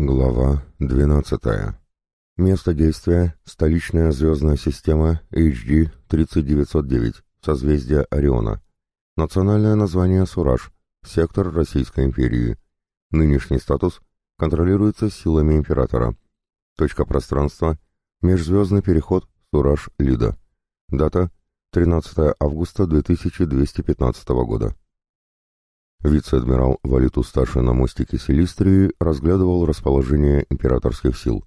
Глава 12. Место действия – столичная звездная система HD 3909, созвездие Ориона. Национальное название Сураж, сектор Российской империи. Нынешний статус контролируется силами императора. Точка пространства – межзвездный переход Сураж-Лида. Дата – 13 августа 2215 года. Вице-адмирал Валиту-старший на мостике Селистрии разглядывал расположение императорских сил.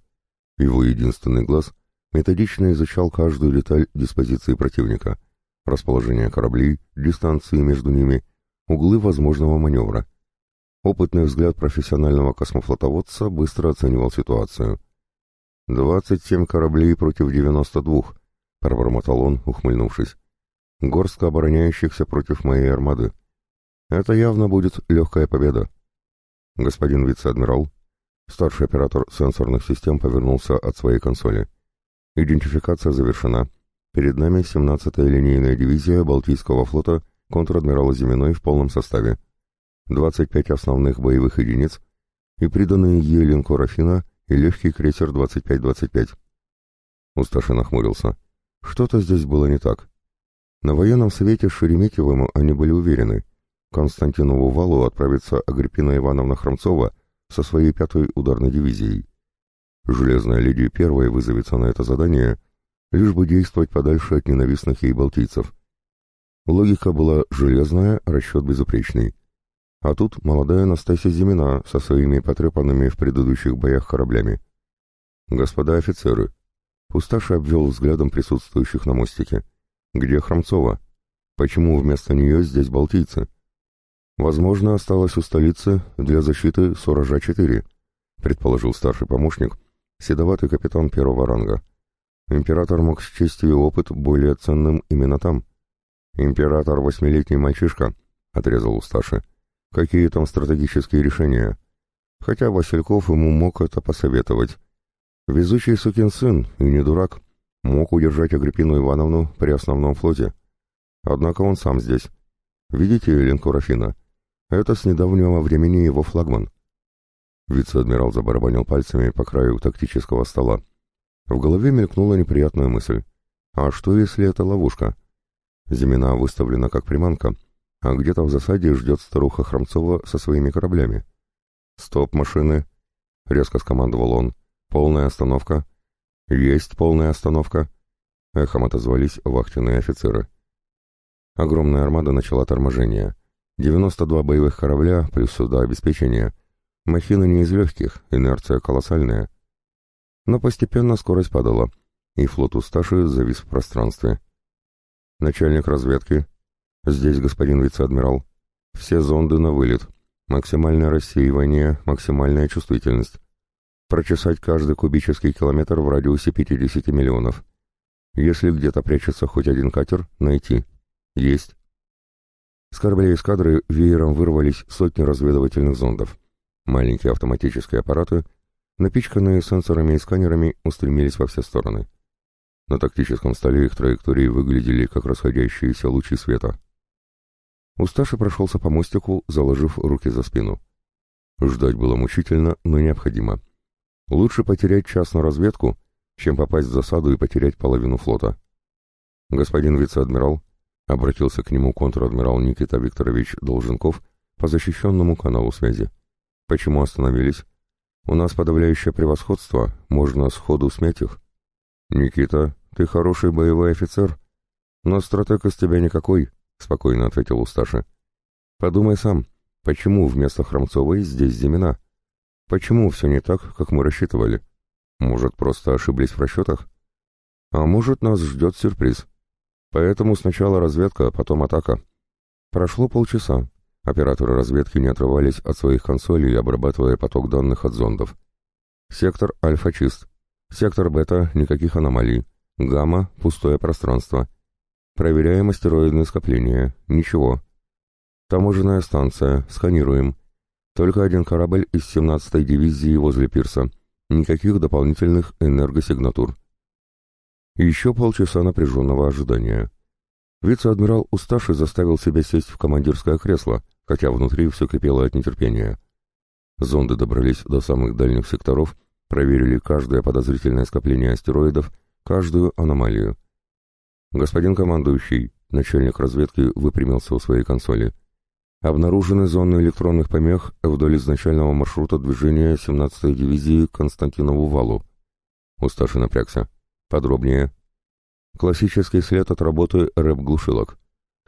Его единственный глаз методично изучал каждую деталь диспозиции противника, расположение кораблей, дистанции между ними, углы возможного маневра. Опытный взгляд профессионального космофлотоводца быстро оценивал ситуацию. «Двадцать семь кораблей против девяносто двух», — пробормотал он, ухмыльнувшись. «Горстка обороняющихся против моей армады. Это явно будет легкая победа. Господин вице-адмирал, старший оператор сенсорных систем повернулся от своей консоли. Идентификация завершена. Перед нами 17-я линейная дивизия Балтийского флота контр-адмирала Зиминой в полном составе. 25 основных боевых единиц и приданные ей линкор «Афина» и легкий крейсер 25-25. Усташин нахмурился. Что-то здесь было не так. На военном совете с Шереметьевым они были уверены. Константинову валу отправится Агриппина Ивановна Хромцова со своей пятой ударной дивизией. Железная леди первой вызовется на это задание, лишь бы действовать подальше от ненавистных ей балтийцев. Логика была железная, расчет безупречный. А тут молодая Настасья Зимина со своими потрепанными в предыдущих боях кораблями. «Господа офицеры!» Пусташа обвел взглядом присутствующих на мостике. «Где Хромцова? Почему вместо нее здесь балтийцы?» Возможно, осталось у столицы для защиты Соража-4, предположил старший помощник, седоватый капитан первого ранга. Император мог счесть ее опыт более ценным именно там. Император восьмилетний мальчишка, отрезал Усташи. Какие там стратегические решения? Хотя Васильков ему мог это посоветовать. Везучий сукин сын, и не дурак, мог удержать Агриппину Ивановну при основном флоте. Однако он сам здесь. Видите линкор Афина? Это с недавнего времени его флагман. Вице-адмирал забарабанил пальцами по краю тактического стола. В голове мелькнула неприятная мысль. А что, если это ловушка? Зимина выставлена как приманка, а где-то в засаде ждет старуха Хромцова со своими кораблями. «Стоп, машины!» — резко скомандовал он. «Полная остановка!» «Есть полная остановка!» — эхом отозвались вахтенные офицеры. Огромная армада начала торможение — 92 боевых корабля плюс суда обеспечения. Махина не из легких, инерция колоссальная. Но постепенно скорость падала, и флот Усташи завис в пространстве. Начальник разведки. Здесь господин вице-адмирал. Все зонды на вылет. Максимальное рассеивание, максимальная чувствительность. Прочесать каждый кубический километр в радиусе 50 миллионов. Если где-то прячется хоть один катер, найти. Есть. С кораблей эскадры веером вырвались сотни разведывательных зондов. Маленькие автоматические аппараты, напичканные сенсорами и сканерами, устремились во все стороны. На тактическом столе их траектории выглядели как расходящиеся лучи света. Усташи прошелся по мостику, заложив руки за спину. Ждать было мучительно, но необходимо. Лучше потерять час на разведку, чем попасть в засаду и потерять половину флота. «Господин вице-адмирал», Обратился к нему контр-адмирал Никита Викторович Долженков по защищенному каналу связи. «Почему остановились? У нас подавляющее превосходство, можно сходу смять их». «Никита, ты хороший боевой офицер, но стратег из тебя никакой», — спокойно ответил Усташи. «Подумай сам, почему вместо Хромцовой здесь Зимина? Почему все не так, как мы рассчитывали? Может, просто ошиблись в расчетах? А может, нас ждет сюрприз?» Поэтому сначала разведка, а потом атака. Прошло полчаса. Операторы разведки не отрывались от своих консолей, обрабатывая поток данных от зондов. Сектор альфа чист. Сектор бета — никаких аномалий. Гамма — пустое пространство. Проверяем астероидные скопления. Ничего. Таможенная станция. Сканируем. Только один корабль из 17-й дивизии возле пирса. Никаких дополнительных энергосигнатур. Еще полчаса напряженного ожидания. Вице-адмирал Усташи заставил себя сесть в командирское кресло, хотя внутри все кипело от нетерпения. Зонды добрались до самых дальних секторов, проверили каждое подозрительное скопление астероидов, каждую аномалию. Господин командующий, начальник разведки выпрямился у своей консоли. Обнаружены зоны электронных помех вдоль изначального маршрута движения 17-й дивизии Константинову валу. Усташи напрягся. Подробнее. Классический след от работы рэп-глушилок.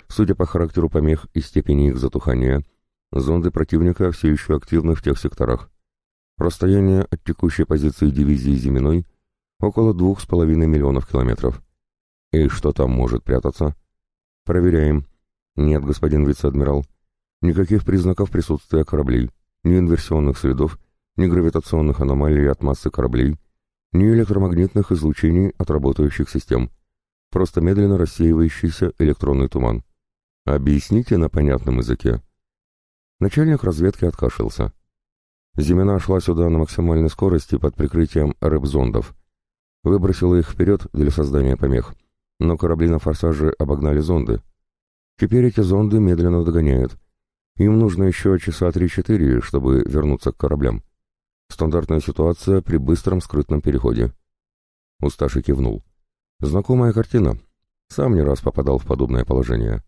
Судя по характеру помех и степени их затухания, зонды противника все еще активны в тех секторах. Расстояние от текущей позиции дивизии Зиминой около двух с половиной миллионов километров. И что там может прятаться? Проверяем. Нет, господин вице-адмирал. Никаких признаков присутствия кораблей, ни инверсионных следов, ни гравитационных аномалий от массы кораблей, ни электромагнитных излучений от работающих систем. Просто медленно рассеивающийся электронный туман. Объясните на понятном языке. Начальник разведки откашлялся. Зимина шла сюда на максимальной скорости под прикрытием рэп-зондов. Выбросила их вперед для создания помех. Но корабли на форсаже обогнали зонды. Теперь эти зонды медленно догоняют, им нужно еще часа три-четыре, чтобы вернуться к кораблям. Стандартная ситуация при быстром скрытном переходе. Усташи кивнул. Знакомая картина. Сам не раз попадал в подобное положение.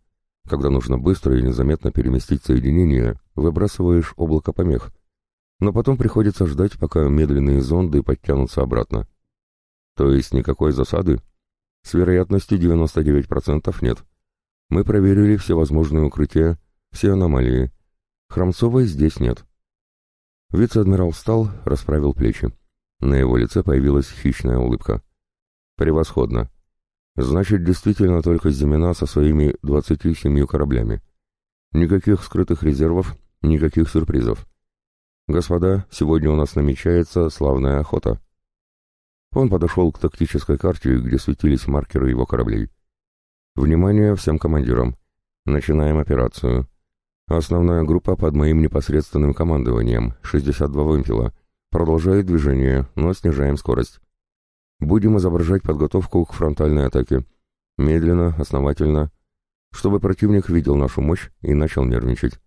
Когда нужно быстро и незаметно переместить соединение, выбрасываешь облако помех. Но потом приходится ждать, пока медленные зонды подтянутся обратно. То есть никакой засады? С вероятностью 99% нет. Мы проверили все возможные укрытия, все аномалии. Хромцовой здесь нет. Вице-адмирал встал, расправил плечи. На его лице появилась хищная улыбка. «Превосходно. Значит, действительно только Зимина со своими двадцатью семью кораблями. Никаких скрытых резервов, никаких сюрпризов. Господа, сегодня у нас намечается славная охота». Он подошел к тактической карте, где светились маркеры его кораблей. «Внимание всем командирам. Начинаем операцию. Основная группа под моим непосредственным командованием, 62 вымпела, продолжает движение, но снижаем скорость. Будем изображать подготовку к фронтальной атаке. Медленно, основательно, чтобы противник видел нашу мощь и начал нервничать.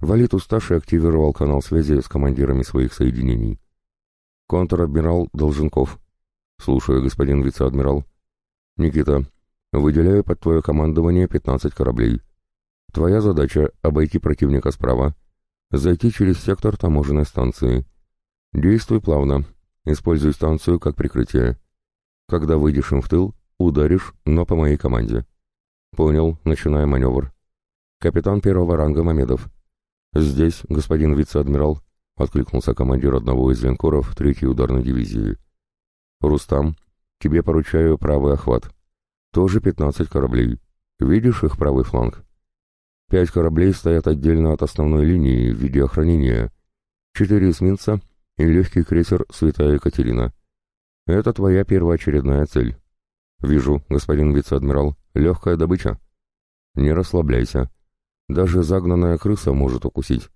Валит Усташи активировал канал связи с командирами своих соединений. Контр-адмирал Долженков. Слушаю, господин вице-адмирал. Никита, выделяю под твое командование 15 кораблей. Твоя задача — обойти противника справа, зайти через сектор таможенной станции. Действуй плавно, используй станцию как прикрытие. Когда выйдешь им в тыл, ударишь, но по моей команде. Понял, начинаем маневр. Капитан первого ранга Мамедов. Здесь, господин вице-адмирал, откликнулся командир одного из линкоров третьей ударной дивизии. Рустам, тебе поручаю правый охват. Тоже 15 кораблей. Видишь их правый фланг? Пять кораблей стоят отдельно от основной линии в виде охранения. Четыре эсминца и легкий крейсер «Святая Екатерина». Это твоя первоочередная цель. Вижу, господин вице-адмирал, легкая добыча. Не расслабляйся. Даже загнанная крыса может укусить.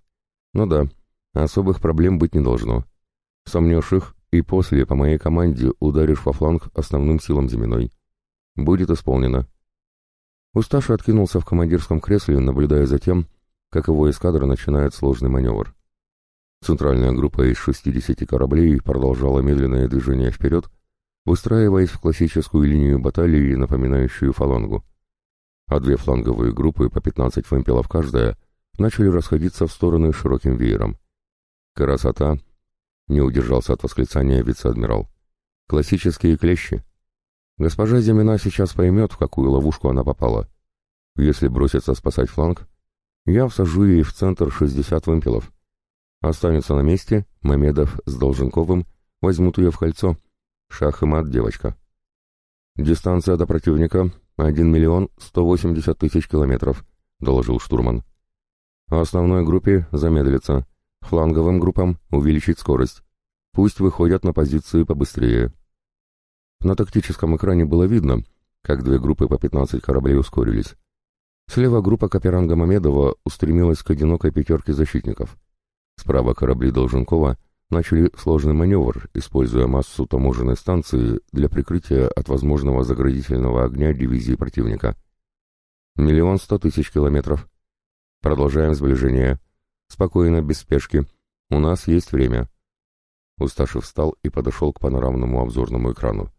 Ну да, особых проблем быть не должно. Сомнешь их, и после по моей команде ударишь во фланг основным силам земной. Будет исполнено. Усташа откинулся в командирском кресле, наблюдая за тем, как его эскадра начинает сложный маневр. Центральная группа из 60 кораблей продолжала медленное движение вперед, выстраиваясь в классическую линию баталии, напоминающую фалангу. А две фланговые группы по 15 фэмпелов каждая начали расходиться в стороны широким веером. «Красота!» — не удержался от восклицания вице-адмирал. «Классические клещи!» Госпожа Зимина сейчас поймет, в какую ловушку она попала. Если бросится спасать фланг, я всажу ей в центр 60 вымпелов. Останется на месте, Мамедов с Долженковым возьмут ее в кольцо. Шах и мат, девочка. Дистанция до противника — 1 миллион 180 тысяч километров, доложил штурман. Основной группе замедлиться, фланговым группам увеличить скорость. Пусть выходят на позиции побыстрее. На тактическом экране было видно, как две группы по 15 кораблей ускорились. Слева группа Каперанга Мамедова устремилась к одинокой пятерке защитников. Справа корабли Долженкова начали сложный маневр, используя массу таможенной станции для прикрытия от возможного заградительного огня дивизии противника. Миллион сто тысяч километров. Продолжаем сближение. Спокойно, без спешки. У нас есть время». Усташев встал и подошел к панорамному обзорному экрану.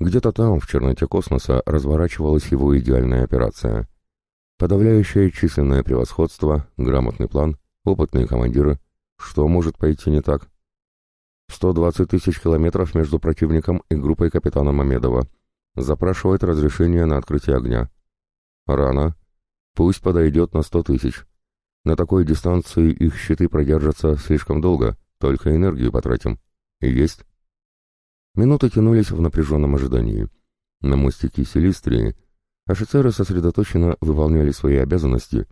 Где-то там, в черноте космоса, разворачивалась его идеальная операция. Подавляющее численное превосходство, грамотный план, опытные командиры. Что может пойти не так? 120 тысяч километров между противником и группой капитана Мамедова. Запрашивает разрешение на открытие огня. Рано. Пусть подойдет на 100 тысяч. На такой дистанции их щиты продержатся слишком долго, только энергию потратим. Есть. Минуты тянулись в напряженном ожидании. На мостике Селистрии офицеры сосредоточенно выполняли свои обязанности,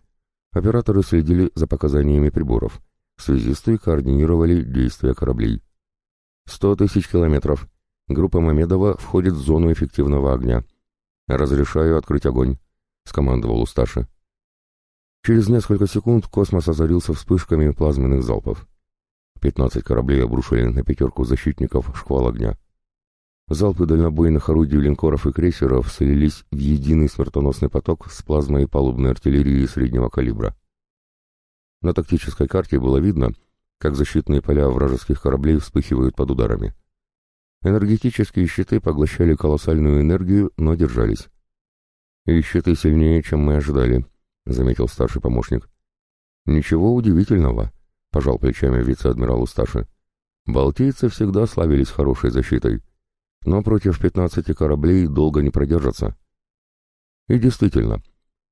операторы следили за показаниями приборов, связисты координировали действия кораблей. «Сто тысяч километров. Группа Мамедова входит в зону эффективного огня. Разрешаю открыть огонь», — скомандовал Усташи. Через несколько секунд космос озарился вспышками плазменных залпов. Пятнадцать кораблей обрушили на пятерку защитников шквал огня. Залпы дальнобойных орудий линкоров и крейсеров слились в единый смертоносный поток с плазмой палубной артиллерии среднего калибра. На тактической карте было видно, как защитные поля вражеских кораблей вспыхивают под ударами. Энергетические щиты поглощали колоссальную энергию, но держались. «И щиты сильнее, чем мы ожидали», — заметил старший помощник. «Ничего удивительного», — пожал плечами вице-адмирал Усташи. «Балтийцы всегда славились хорошей защитой, но против пятнадцати кораблей долго не продержатся». И действительно,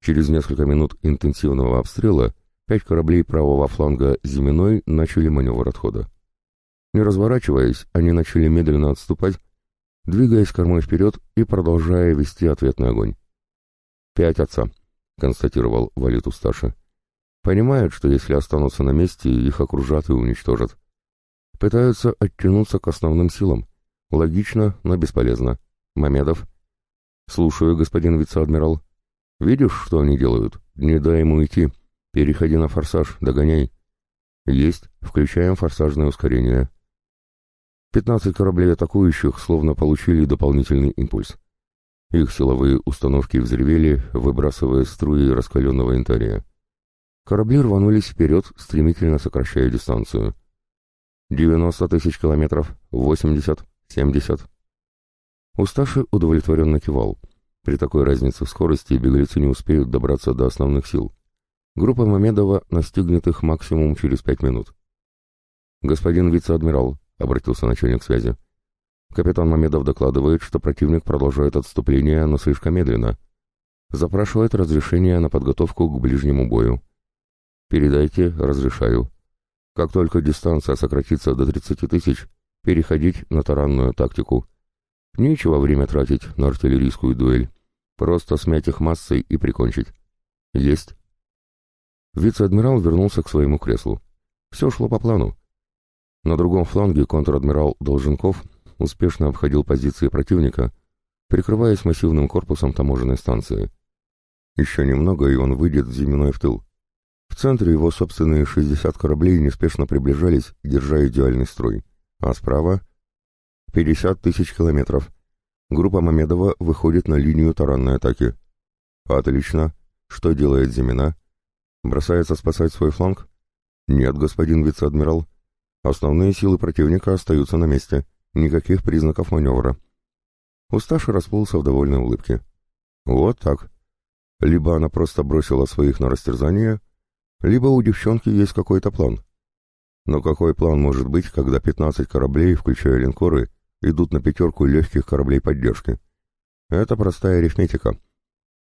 через несколько минут интенсивного обстрела Пять кораблей правого фланга Зиминой начали маневр отхода. Не разворачиваясь, они начали медленно отступать, двигаясь кормой вперед и продолжая вести ответный огонь. «Пять отца», — констатировал Валит Усташи. «Понимают, что если останутся на месте, их окружат и уничтожат. Пытаются оттянуться к основным силам. Логично, но бесполезно. Мамедов?» «Слушаю, господин вице-адмирал. Видишь, что они делают? Не дай ему идти». «Переходи на форсаж, догоняй». «Есть. Включаем форсажное ускорение». Пятнадцать кораблей атакующих словно получили дополнительный импульс. Их силовые установки взревели, выбрасывая струи раскаленного интария. Корабли рванулись вперед, стремительно сокращая дистанцию. «Девяносто тысяч километров, восемьдесят, семьдесят». Усташи удовлетворенно кивал. При такой разнице в скорости беглецы не успеют добраться до основных сил. Группа Мамедова настигнет их максимум через пять минут. «Господин вице-адмирал», — обратился начальник связи, — «капитан Мамедов докладывает, что противник продолжает отступление, но слишком медленно. Запрашивает разрешение на подготовку к ближнему бою. Передайте, разрешаю. Как только дистанция сократится до 30 тысяч, переходить на таранную тактику. Нечего время тратить на артиллерийскую дуэль. Просто смять их массой и прикончить. Есть. Вице-адмирал вернулся к своему креслу. Все шло по плану. На другом фланге контр-адмирал Долженков успешно обходил позиции противника, прикрываясь массивным корпусом таможенной станции. Еще немного, и он выйдет земной в тыл. В центре его собственные 60 кораблей неспешно приближались, держа идеальный строй. А справа — 50 тысяч километров. Группа Мамедова выходит на линию таранной атаки. Отлично. Что делает Зимина? Бросается спасать свой фланг? Нет, господин вице-адмирал. Основные силы противника остаются на месте. Никаких признаков маневра. Усташи расплылся в довольной улыбке. Вот так. Либо она просто бросила своих на растерзание, либо у девчонки есть какой-то план. Но какой план может быть, когда 15 кораблей, включая линкоры, идут на пятерку легких кораблей поддержки? Это простая арифметика.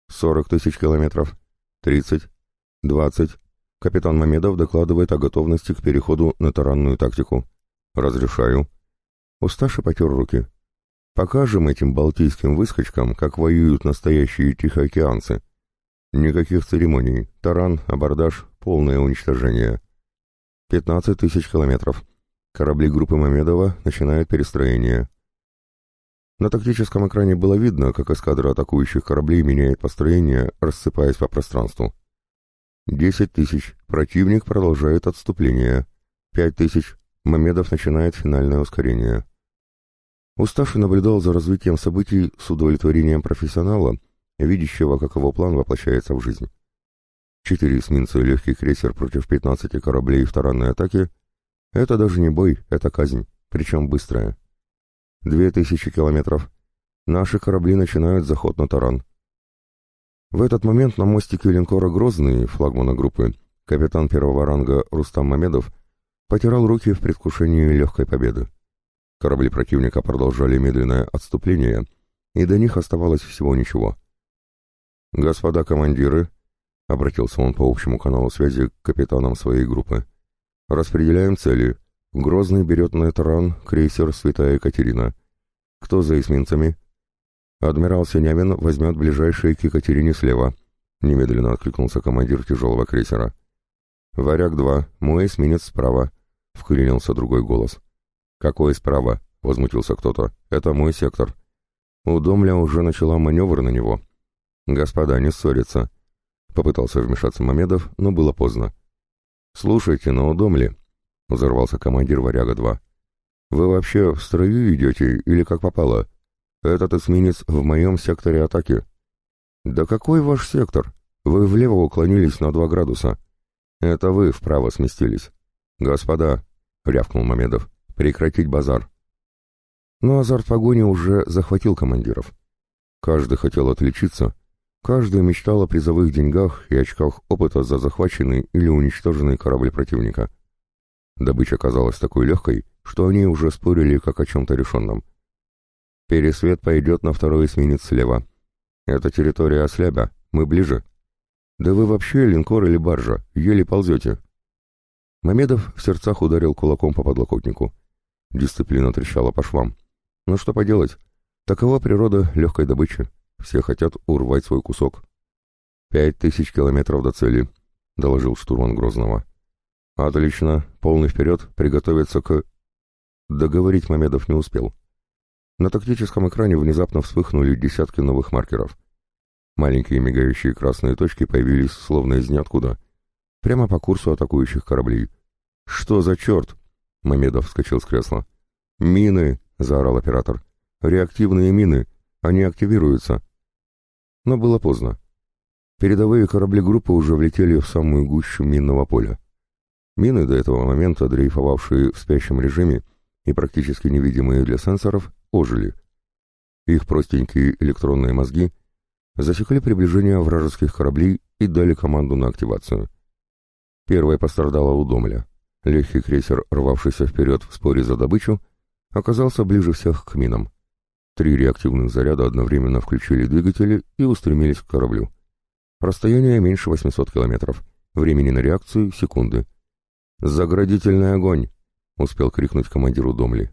40 тысяч километров, 30, «Двадцать. Капитан Мамедов докладывает о готовности к переходу на таранную тактику. Разрешаю». Усташи потер руки. «Покажем этим балтийским выскочкам, как воюют настоящие тихоокеанцы. Никаких церемоний. Таран, абордаж, полное уничтожение. Пятнадцать тысяч километров. Корабли группы Мамедова начинают перестроение». На тактическом экране было видно, как эскадра атакующих кораблей меняет построение, рассыпаясь по пространству. Десять тысяч. Противник продолжает отступление. Пять тысяч. Мамедов начинает финальное ускорение. Уставший наблюдал за развитием событий с удовлетворением профессионала, видящего, как его план воплощается в жизнь. Четыре эсминца и легкий крейсер против 15 кораблей в атаке Это даже не бой, это казнь, причем быстрая. Две тысячи километров. Наши корабли начинают заход на таран. В этот момент на мостике линкора «Грозный» флагмана группы капитан первого ранга Рустам Мамедов потирал руки в предвкушении легкой победы. Корабли противника продолжали медленное отступление, и до них оставалось всего ничего. «Господа командиры», — обратился он по общему каналу связи к капитанам своей группы, — «распределяем цели. Грозный берет на таран крейсер «Святая Екатерина». Кто за эсминцами?» «Адмирал Синявин возьмет ближайший к Екатерине слева», — немедленно откликнулся командир тяжелого крейсера. «Варяг-2, мой эсминец справа», — вклинился другой голос. «Какой справа?» — возмутился кто-то. «Это мой сектор». Удомля уже начала маневр на него. «Господа, не ссорятся», — попытался вмешаться Мамедов, но было поздно. «Слушайте, на Удомле», — взорвался командир «Варяга-2». «Вы вообще в строю идете или как попало? Этот эсминец в моем секторе атаки». «Да какой ваш сектор? Вы влево уклонились на два градуса». «Это вы вправо сместились». «Господа», — рявкнул Мамедов, — «прекратить базар». Но азарт погони уже захватил командиров. Каждый хотел отличиться, каждый мечтал о призовых деньгах и очках опыта за захваченный или уничтоженный корабль противника. Добыча казалась такой легкой, что они уже спорили как о чем-то решенном. Пересвет пойдет на второй эсминец слева. Это территория Ослябя, мы ближе. Да вы вообще линкор или баржа, еле ползете. Мамедов в сердцах ударил кулаком по подлокотнику. Дисциплина трещала по швам. Но что поделать? Такова природа легкой добычи. Все хотят урвать свой кусок. «Пять тысяч километров до цели», — доложил штурман Грозного. «Отлично. Полный вперед. Приготовиться к...» Договорить Мамедов не успел. На тактическом экране внезапно вспыхнули десятки новых маркеров. Маленькие мигающие красные точки появились словно из ниоткуда, прямо по курсу атакующих кораблей. «Что за черт?» — Мамедов вскочил с кресла. «Мины!» — заорал оператор. «Реактивные мины! Они активируются!» Но было поздно. Передовые корабли группы уже влетели в самую гущу минного поля. Мины, до этого момента дрейфовавшие в спящем режиме и практически невидимые для сенсоров, ожили. Их простенькие электронные мозги засекли приближение вражеских кораблей и дали команду на активацию. Первой пострадала Удомля. Легкий крейсер, рвавшийся вперед в споре за добычу, оказался ближе всех к минам. Три реактивных заряда одновременно включили двигатели и устремились к кораблю. Расстояние меньше 800 километров. Времени на реакцию — секунды. «Заградительный огонь!» — успел крикнуть командиру Домли.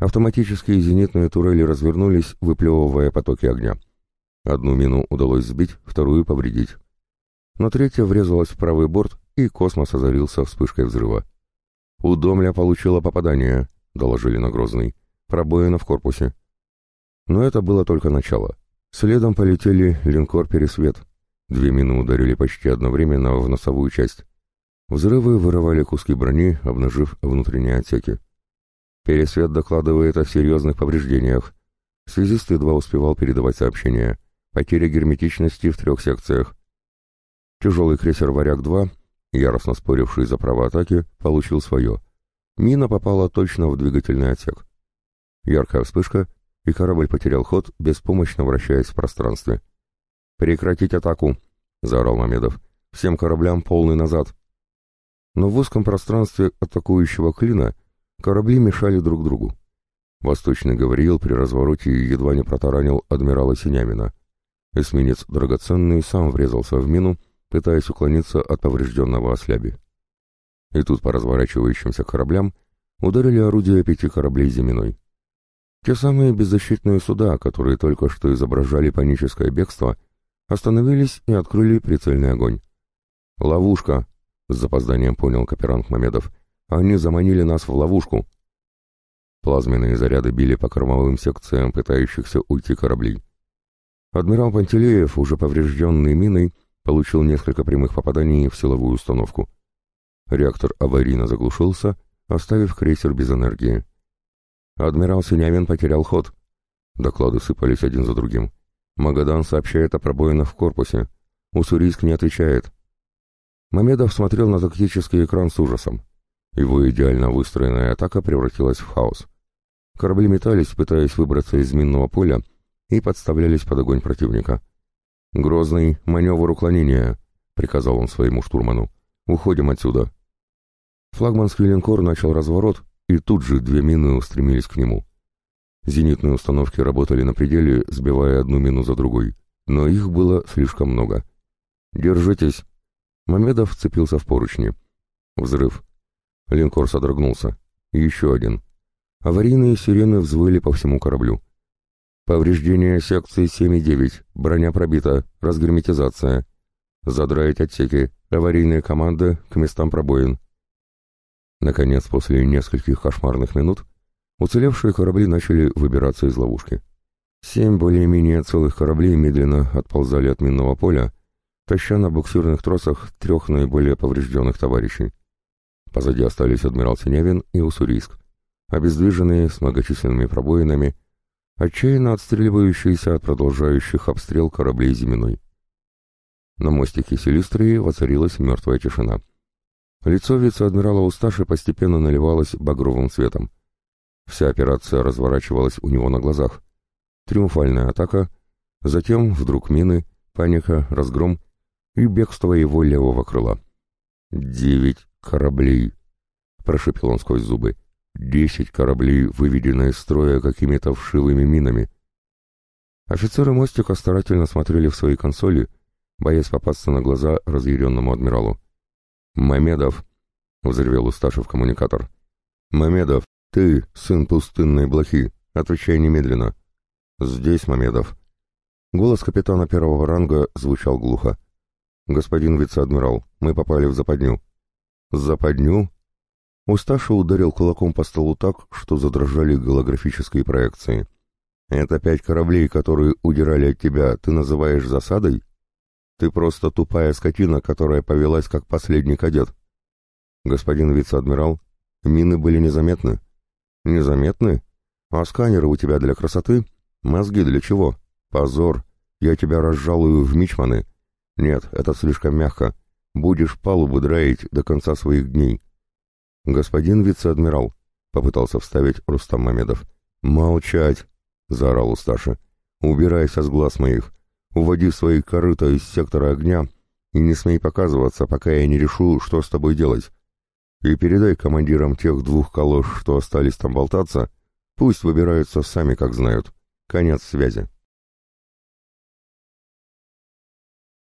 Автоматические зенитные турели развернулись, выплевывая потоки огня. Одну мину удалось сбить, вторую повредить. Но третья врезалась в правый борт, и космос озарился вспышкой взрыва. «Удомля получила попадание», — доложили на Грозный. «Пробоина в корпусе». Но это было только начало. Следом полетели линкор «Пересвет». Две мины ударили почти одновременно в носовую часть. Взрывы вырывали куски брони, обнажив внутренние отсеки. Пересвет докладывает о серьезных повреждениях. Связист едва успевал передавать сообщения. Потеря герметичности в трех секциях. Тяжелый крейсер «Варяг-2», яростно споривший за право атаки, получил свое. Мина попала точно в двигательный отсек. Яркая вспышка, и корабль потерял ход, беспомощно вращаясь в пространстве. «Прекратить атаку!» — заорал Мамедов. «Всем кораблям полный назад!» Но в узком пространстве атакующего клина — Корабли мешали друг другу. Восточный Гавриил при развороте едва не протаранил адмирала Синямина. Эсминец драгоценный сам врезался в мину, пытаясь уклониться от поврежденного осляби. И тут по разворачивающимся кораблям ударили орудия пяти кораблей Зиминой. Те самые беззащитные суда, которые только что изображали паническое бегство, остановились и открыли прицельный огонь. «Ловушка!» — с запозданием понял Каперанг Мамедов. Они заманили нас в ловушку. Плазменные заряды били по кормовым секциям пытающихся уйти кораблей. Адмирал Пантелеев, уже поврежденный миной, получил несколько прямых попаданий в силовую установку. Реактор аварийно заглушился, оставив крейсер без энергии. Адмирал Синявин потерял ход. Доклады сыпались один за другим. Магадан сообщает о пробоинах в корпусе. Уссурийск не отвечает. Мамедов смотрел на тактический экран с ужасом. Его идеально выстроенная атака превратилась в хаос. Корабли метались, пытаясь выбраться из минного поля, и подставлялись под огонь противника. «Грозный, маневр уклонения», — приказал он своему штурману. «Уходим отсюда». Флагманский линкор начал разворот, и тут же две мины устремились к нему. Зенитные установки работали на пределе, сбивая одну мину за другой, но их было слишком много. «Держитесь!» Мамедов вцепился в поручни. Взрыв. Линкор содрогнулся. Еще один. Аварийные сирены взвыли по всему кораблю. Повреждение секции 7,9. Броня пробита. Разгерметизация. Задраить отсеки. Аварийные команды к местам пробоин. Наконец, после нескольких кошмарных минут, уцелевшие корабли начали выбираться из ловушки. Семь более-менее целых кораблей медленно отползали от минного поля, таща на буксирных тросах трех наиболее поврежденных товарищей. Позади остались адмирал Синявин и Уссурийск, обездвиженные с многочисленными пробоинами, отчаянно отстреливающиеся от продолжающих обстрел кораблей Зиминой. На мостике Селистрии воцарилась мертвая тишина. Лицо вице-адмирала Усташи постепенно наливалось багровым цветом. Вся операция разворачивалась у него на глазах. Триумфальная атака, затем вдруг мины, паника, разгром и бегство его левого крыла. «Девять кораблей!» — прошепел он сквозь зубы. «Десять кораблей, выведены из строя какими-то вшивыми минами». Офицеры мостика старательно смотрели в свои консоли, боясь попасться на глаза разъяренному адмиралу. «Мамедов!» — взревел Усташев коммуникатор. «Мамедов, ты, сын пустынной блохи, отвечай немедленно». «Здесь, Мамедов». Голос капитана первого ранга звучал глухо. «Господин вице-адмирал, мы попали в западню». «Западню?» Усташа ударил кулаком по столу так, что задрожали голографические проекции. «Это пять кораблей, которые удирали от тебя, ты называешь засадой? Ты просто тупая скотина, которая повелась как последний кадет». «Господин вице-адмирал, мины были незаметны». «Незаметны? А сканеры у тебя для красоты? Мозги для чего? Позор! Я тебя разжалую в мичманы». «Нет, это слишком мягко. Будешь палубу драить до конца своих дней». «Господин вице-адмирал», — попытался вставить Рустам Мамедов. «Молчать!» — заорал Усташа. «Убирайся с глаз моих. Уводи свои корыта из сектора огня и не смей показываться, пока я не решу, что с тобой делать. И передай командирам тех двух колош, что остались там болтаться, пусть выбираются сами, как знают. Конец связи».